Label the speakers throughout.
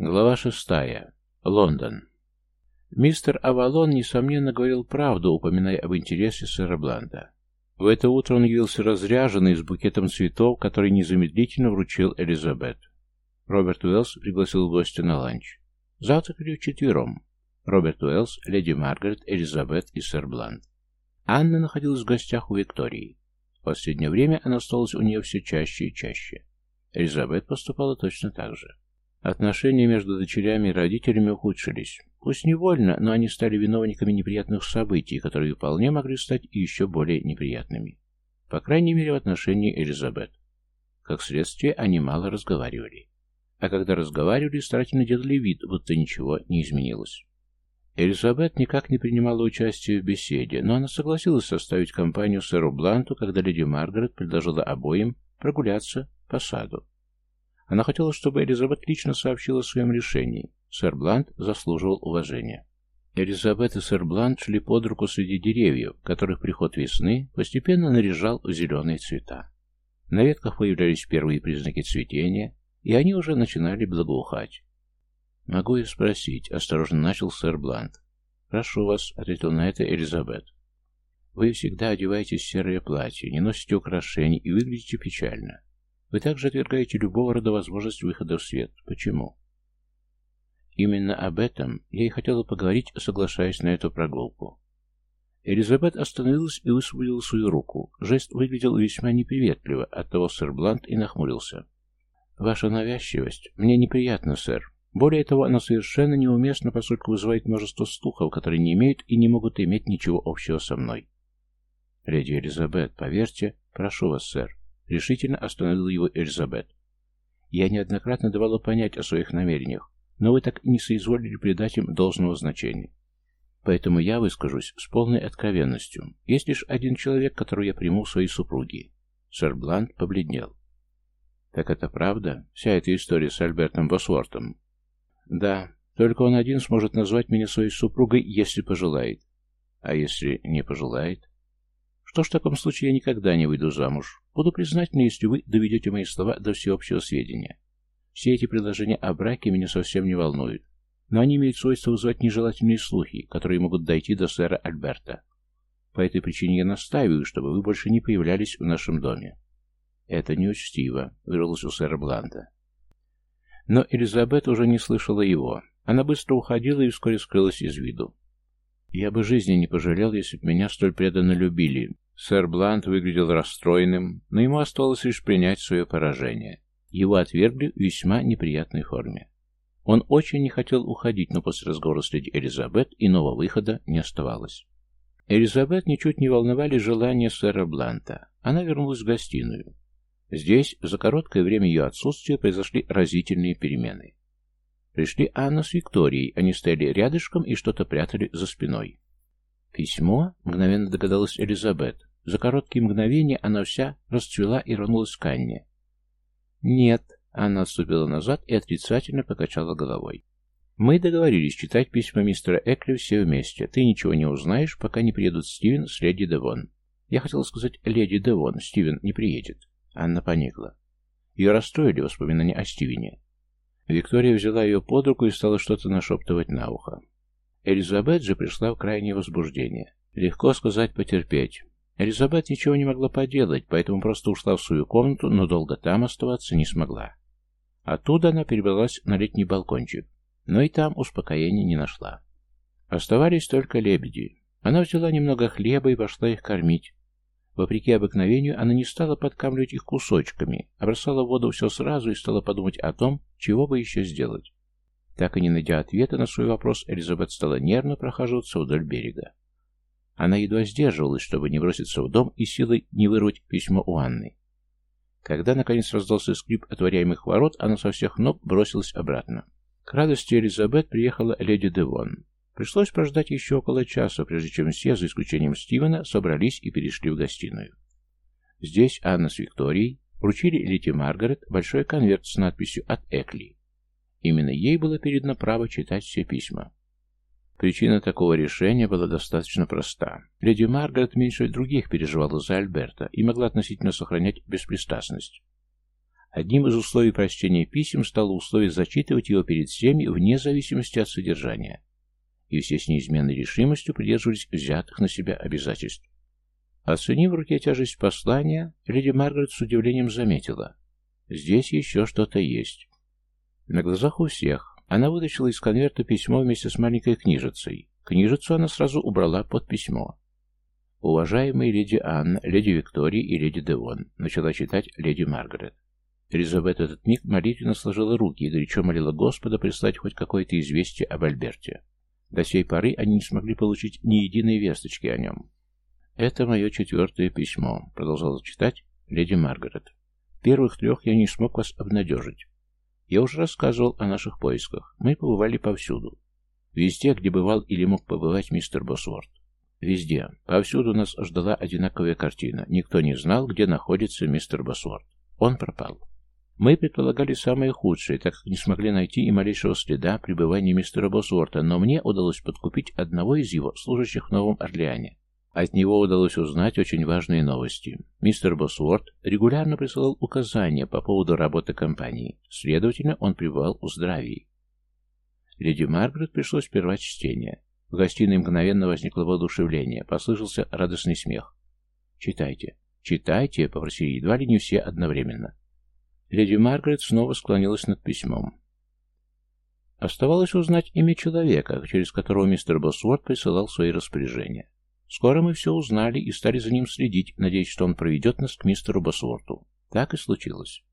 Speaker 1: Глава шестая. Лондон. Мистер Авалон, несомненно, говорил правду, упоминая об интересе сэра Бланда. В это утро он явился разряженный с букетом цветов, который незамедлительно вручил Элизабет. Роберт Уэллс пригласил гостя на ланч. Завтракали вчетвером. Роберт Уэллс, леди Маргарет, Элизабет и сэр Бланд. Анна находилась в гостях у Виктории. В последнее время она осталась у нее все чаще и чаще. Элизабет поступала точно так же. Отношения между дочерями и родителями ухудшились. Пусть невольно, но они стали виновниками неприятных событий, которые вполне могли стать еще более неприятными. По крайней мере, в отношении Элизабет. Как следствие, они мало разговаривали. А когда разговаривали, старательно делали вид, будто ничего не изменилось. Элизабет никак не принимала участия в беседе, но она согласилась составить компанию сэру Бланту, когда леди Маргарет предложила обоим прогуляться по саду. Она хотела, чтобы Элизабет лично сообщила о своем решении. Сэр Блант заслуживал уважения. Элизабет и сэр Блант шли под руку среди деревьев, которых приход весны постепенно наряжал в зеленые цвета. На ветках появлялись первые признаки цветения, и они уже начинали благоухать. «Могу я спросить?» — осторожно начал сэр Блант. «Прошу вас», — ответил на это Элизабет. «Вы всегда одеваетесь в серое платье, не носите украшений и выглядите печально. Вы также отвергаете любого рода возможность выхода в свет. Почему? Именно об этом я и хотела поговорить, соглашаясь на эту прогулку. Элизабет остановилась и высвободила свою руку. Жест выглядел весьма неприветливо, оттого сэр Блант и нахмурился. «Ваша навязчивость мне неприятна, сэр. Более того, она совершенно неуместна, поскольку вызывает множество слухов, которые не имеют и не могут иметь ничего общего со мной». «Леди Элизабет, поверьте, прошу вас, сэр, Решительно остановил его Эльзабет. Я неоднократно давала понять о своих намерениях, но вы так и не соизволили придать им должного значения. Поэтому я выскажусь с полной откровенностью. Есть лишь один человек, которого я приму в свои супруги. Сэр Блант побледнел. Так это правда? Вся эта история с Альбертом Босвортом? Да, только он один сможет назвать меня своей супругой, если пожелает. А если не пожелает? Что ж, в таком случае я никогда не выйду замуж. Буду признательна, если вы доведете мои слова до всеобщего сведения. Все эти предложения о браке меня совсем не волнуют, но они имеют свойство вызывать нежелательные слухи, которые могут дойти до сэра Альберта. По этой причине я настаиваю, чтобы вы больше не появлялись в нашем доме. Это неучтиво, вырвалось у сэра Бланта. Но Элизабет уже не слышала его. Она быстро уходила и вскоре скрылась из виду. Я бы жизни не пожалел, если бы меня столь преданно любили. Сэр Блант выглядел расстроенным, но ему оставалось лишь принять свое поражение. Его отвергли в весьма неприятной форме. Он очень не хотел уходить, но после разговора с леди Элизабет иного выхода не оставалось. Элизабет ничуть не волновали желания сэра Бланта. Она вернулась в гостиную. Здесь за короткое время ее отсутствия произошли разительные перемены. Пришли Анна с Викторией, они стояли рядышком и что-то прятали за спиной. «Письмо?» — мгновенно догадалась Элизабет. За короткие мгновения она вся расцвела и рванулась к Анне. «Нет», — Анна отступила назад и отрицательно покачала головой. «Мы договорились читать письма мистера Экли все вместе. Ты ничего не узнаешь, пока не приедут Стивен с леди Девон. Я хотела сказать леди Девон. Стивен не приедет». Анна поникла. Ее расстроили воспоминания о Стивене. Виктория взяла ее под руку и стала что-то нашептывать на ухо. Элизабет же пришла в крайнее возбуждение. Легко сказать потерпеть. Элизабет ничего не могла поделать, поэтому просто ушла в свою комнату, но долго там оставаться не смогла. Оттуда она перебралась на летний балкончик, но и там успокоения не нашла. Оставались только лебеди. Она взяла немного хлеба и пошла их кормить, Вопреки обыкновению, она не стала подкамливать их кусочками, а бросала в воду все сразу и стала подумать о том, чего бы еще сделать. Так и не найдя ответа на свой вопрос, Элизабет стала нервно прохаживаться вдоль берега. Она едва сдерживалась, чтобы не броситься в дом и силой не вырвать письмо у Анны. Когда, наконец, раздался скрип отворяемых ворот, она со всех ног бросилась обратно. К радости Элизабет приехала леди Девон. Пришлось прождать еще около часа, прежде чем все, за исключением Стивена, собрались и перешли в гостиную. Здесь Анна с Викторией вручили Лети Маргарет большой конверт с надписью «От Экли». Именно ей было передано право читать все письма. Причина такого решения была достаточно проста. Леди Маргарет меньше других переживала за Альберта и могла относительно сохранять беспристрастность. Одним из условий прочтения писем стало условие зачитывать его перед всеми вне зависимости от содержания. И все с неизменной решимостью придерживались взятых на себя обязательств. Оценив в руке тяжесть послания, леди Маргарет с удивлением заметила. Здесь еще что-то есть. На глазах у всех она вытащила из конверта письмо вместе с маленькой книжицей. Книжицу она сразу убрала под письмо. «Уважаемые леди Анна, леди Виктория и леди Девон», начала читать леди Маргарет. Элизабет этот миг молитвенно сложила руки и горячо молила Господа прислать хоть какое-то известие об Альберте. До сей поры они не смогли получить ни единой весточки о нем. «Это мое четвертое письмо», — продолжала читать леди Маргарет. «Первых трех я не смог вас обнадежить. Я уже рассказывал о наших поисках. Мы побывали повсюду. Везде, где бывал или мог побывать мистер Босворд. Везде. Повсюду нас ждала одинаковая картина. Никто не знал, где находится мистер Босворд. Он пропал. Мы предполагали самое худшее, так как не смогли найти и малейшего следа пребывания мистера Босворта, но мне удалось подкупить одного из его служащих в Новом Орлеане. От него удалось узнать очень важные новости. Мистер Босворт регулярно присылал указания по поводу работы компании. Следовательно, он пребывал в здравии. Леди Маргарет пришлось прервать чтение. В гостиной мгновенно возникло воодушевление. Послышался радостный смех. «Читайте, читайте», — попросили едва ли не все одновременно. Леди Маргарет снова склонилась над письмом. Оставалось узнать имя человека, через которого мистер Босворт присылал свои распоряжения. Скоро мы все узнали и стали за ним следить, надеясь, что он проведет нас к мистеру Босворту. Так и случилось.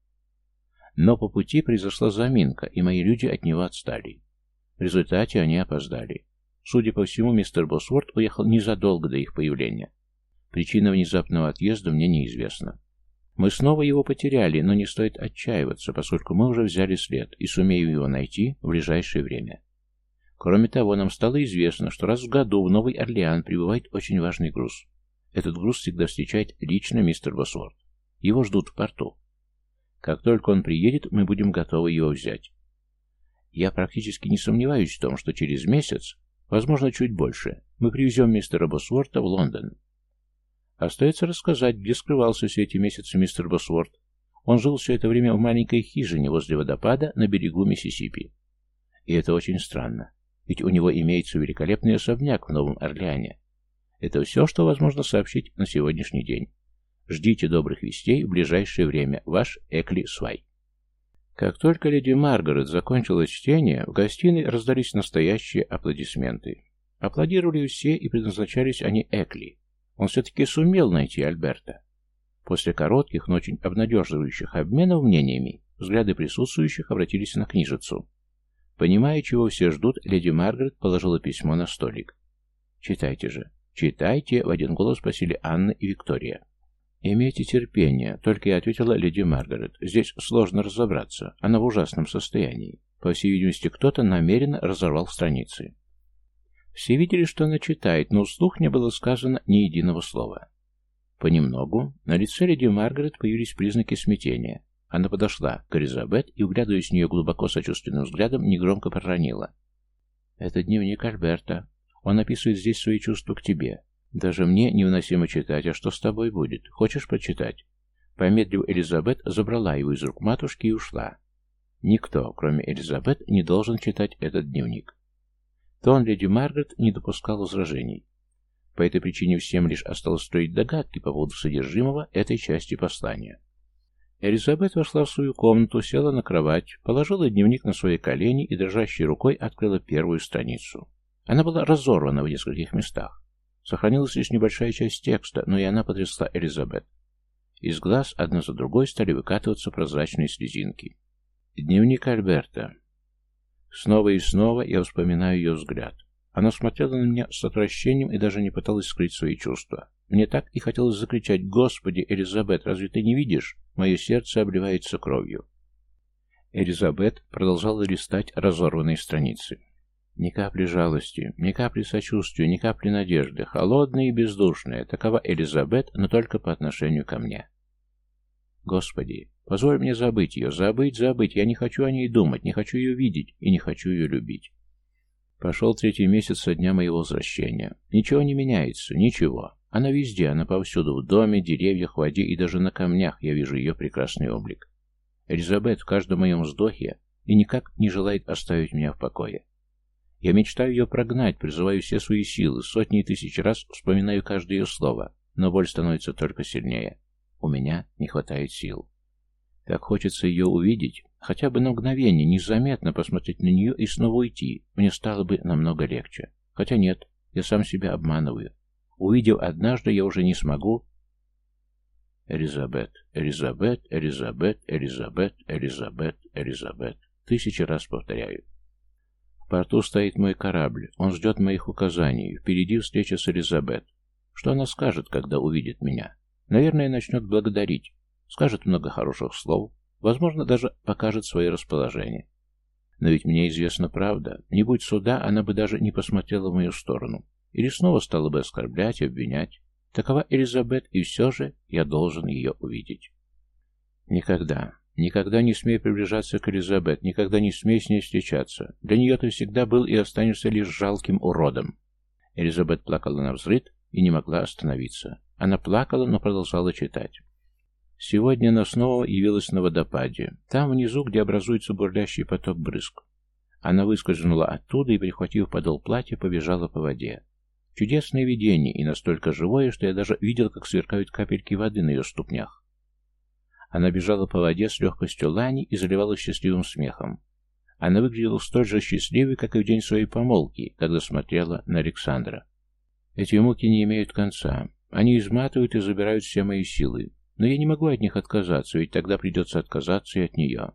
Speaker 1: Но по пути произошла заминка, и мои люди от него отстали. В результате они опоздали. Судя по всему, мистер Босворт уехал незадолго до их появления. Причина внезапного отъезда мне неизвестна. Мы снова его потеряли, но не стоит отчаиваться, поскольку мы уже взяли след и сумеем его найти в ближайшее время. Кроме того, нам стало известно, что раз в году в Новый Орлеан прибывает очень важный груз. Этот груз всегда встречает лично мистер Босворд. Его ждут в порту. Как только он приедет, мы будем готовы его взять. Я практически не сомневаюсь в том, что через месяц, возможно, чуть больше, мы привезем мистера Босворта в Лондон. Остается рассказать, где скрывался все эти месяцы мистер Босворт. Он жил все это время в маленькой хижине возле водопада на берегу Миссисипи. И это очень странно. Ведь у него имеется великолепный особняк в Новом Орлеане. Это все, что возможно сообщить на сегодняшний день. Ждите добрых вестей в ближайшее время. Ваш Экли Свай. Как только леди Маргарет закончила чтение, в гостиной раздались настоящие аплодисменты. Аплодировали все, и предназначались они Экли. Он все-таки сумел найти Альберта. После коротких, но очень обнадеживающих обменов мнениями, взгляды присутствующих обратились на книжицу. Понимая, чего все ждут, леди Маргарет положила письмо на столик. «Читайте же, читайте!» — в один голос спросили Анна и Виктория. «Имейте терпение», — только и ответила леди Маргарет. «Здесь сложно разобраться. Она в ужасном состоянии. По всей видимости, кто-то намеренно разорвал страницы». Все видели, что она читает, но вслух не было сказано ни единого слова. Понемногу на лице леди Маргарет появились признаки смятения. Она подошла к Элизабет и, углядываясь в нее глубоко сочувственным взглядом, негромко проронила. «Это дневник Альберта. Он описывает здесь свои чувства к тебе. Даже мне невыносимо читать, а что с тобой будет? Хочешь прочитать?» Помедлив, Элизабет забрала его из рук матушки и ушла. Никто, кроме Элизабет, не должен читать этот дневник. Тон леди Маргарет не допускал возражений. По этой причине всем лишь осталось строить догадки по поводу содержимого этой части послания. Элизабет вошла в свою комнату, села на кровать, положила дневник на свои колени и дрожащей рукой открыла первую страницу. Она была разорвана в нескольких местах. Сохранилась лишь небольшая часть текста, но и она потрясла Элизабет. Из глаз одна за другой стали выкатываться прозрачные слезинки. Дневник Альберта. Снова и снова я вспоминаю ее взгляд. Она смотрела на меня с отвращением и даже не пыталась скрыть свои чувства. Мне так и хотелось закричать «Господи, Элизабет, разве ты не видишь? Мое сердце обливается кровью». Элизабет продолжала листать разорванные страницы. Ни капли жалости, ни капли сочувствия, ни капли надежды, холодная и бездушная, такова Элизабет, но только по отношению ко мне. Господи, позволь мне забыть ее, забыть, забыть, я не хочу о ней думать, не хочу ее видеть и не хочу ее любить. Пошел третий месяц со дня моего возвращения. Ничего не меняется, ничего. Она везде, она повсюду, в доме, деревьях, воде и даже на камнях я вижу ее прекрасный облик. Элизабет в каждом моем вздохе и никак не желает оставить меня в покое. Я мечтаю ее прогнать, призываю все свои силы, сотни и тысячи раз вспоминаю каждое ее слово, но боль становится только сильнее. У меня не хватает сил. Как хочется ее увидеть, хотя бы на мгновение, незаметно посмотреть на нее и снова уйти, мне стало бы намного легче. Хотя нет, я сам себя обманываю. Увидев однажды, я уже не смогу. Элизабет, Элизабет, Элизабет, Элизабет, Элизабет, Элизабет. Тысячи раз повторяю. В порту стоит мой корабль. Он ждет моих указаний. Впереди встреча с Элизабет. Что она скажет, когда увидит меня? Наверное, начнет благодарить. Скажет много хороших слов. Возможно, даже покажет свое расположение. Но ведь мне известна правда. Не будь суда, она бы даже не посмотрела в мою сторону. Или снова стала бы оскорблять, обвинять. Такова Элизабет, и все же я должен ее увидеть. Никогда, никогда не смей приближаться к Элизабет, никогда не смей с ней встречаться. Для нее ты всегда был и останешься лишь жалким уродом. Элизабет плакала на взрыд и не могла остановиться. Она плакала, но продолжала читать. Сегодня она снова явилась на водопаде. Там внизу, где образуется бурлящий поток брызг. Она выскользнула оттуда и, прихватив подол платья, побежала по воде. Чудесное видение и настолько живое, что я даже видел, как сверкают капельки воды на ее ступнях. Она бежала по воде с легкостью лани и заливалась счастливым смехом. Она выглядела столь же счастливой, как и в день своей помолвки, когда смотрела на Александра. Эти муки не имеют конца. Они изматывают и забирают все мои силы. Но я не могу от них отказаться, ведь тогда придется отказаться и от нее.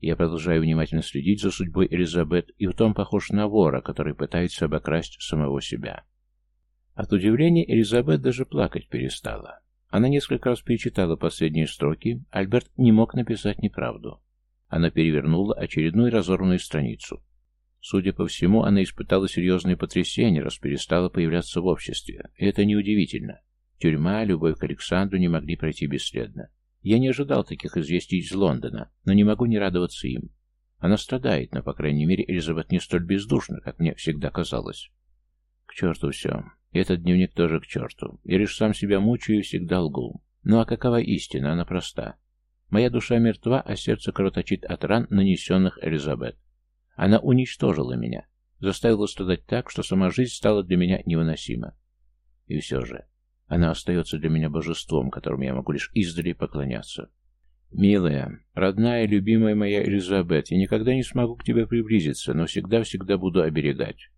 Speaker 1: Я продолжаю внимательно следить за судьбой Элизабет и в том похож на вора, который пытается обокрасть самого себя. От удивления Элизабет даже плакать перестала. Она несколько раз перечитала последние строки, Альберт не мог написать неправду. Она перевернула очередную разорванную страницу. Судя по всему, она испытала серьезное потрясение, раз перестала появляться в обществе. И это неудивительно. Тюрьма, любовь к Александру не могли пройти бесследно. Я не ожидал таких известий из Лондона, но не могу не радоваться им. Она страдает, но, по крайней мере, Элизабет не столь бездушна, как мне всегда казалось. К черту все. И этот дневник тоже к черту. Я лишь сам себя мучаю и всегда лгу. Ну а какова истина? Она проста. Моя душа мертва, а сердце кровоточит от ран, нанесенных Элизабет. Она уничтожила меня, заставила страдать так, что сама жизнь стала для меня невыносима. И все же, она остается для меня божеством, которому я могу лишь издали поклоняться. Милая, родная, любимая моя Элизабет, я никогда не смогу к тебе приблизиться, но всегда-всегда буду оберегать.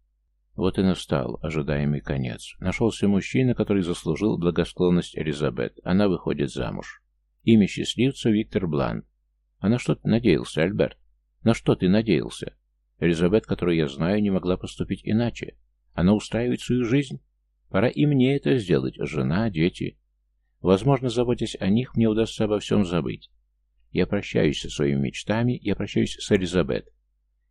Speaker 1: Вот и настал ожидаемый конец. Нашелся мужчина, который заслужил благосклонность Элизабет. Она выходит замуж. Имя счастливца Виктор Блан. А на что ты надеялся, Альберт? На что ты надеялся? Элизабет, которую я знаю, не могла поступить иначе. Она устраивает свою жизнь. Пора и мне это сделать, жена, дети. Возможно, заботясь о них, мне удастся обо всем забыть. Я прощаюсь со своими мечтами, я прощаюсь с Элизабет.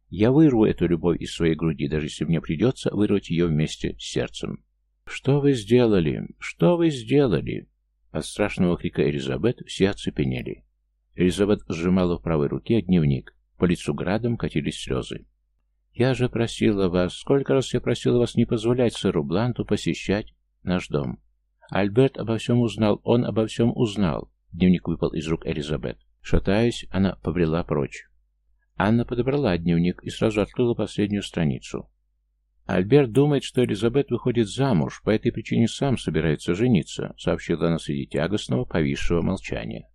Speaker 1: Я вырву эту любовь из своей груди, даже если мне придется вырвать ее вместе с сердцем. «Что вы сделали? Что вы сделали?» От страшного крика Элизабет все оцепенели. Элизабет сжимала в правой руке дневник. По лицу градом катились слезы. «Я же просила вас, сколько раз я просила вас не позволять сэру Бланту посещать наш дом. Альберт обо всем узнал, он обо всем узнал». Дневник выпал из рук Элизабет. Шатаясь, она побрела прочь. Анна подобрала дневник и сразу открыла последнюю страницу. «Альберт думает, что Элизабет выходит замуж, по этой причине сам собирается жениться», сообщила она среди тягостного, повисшего молчания.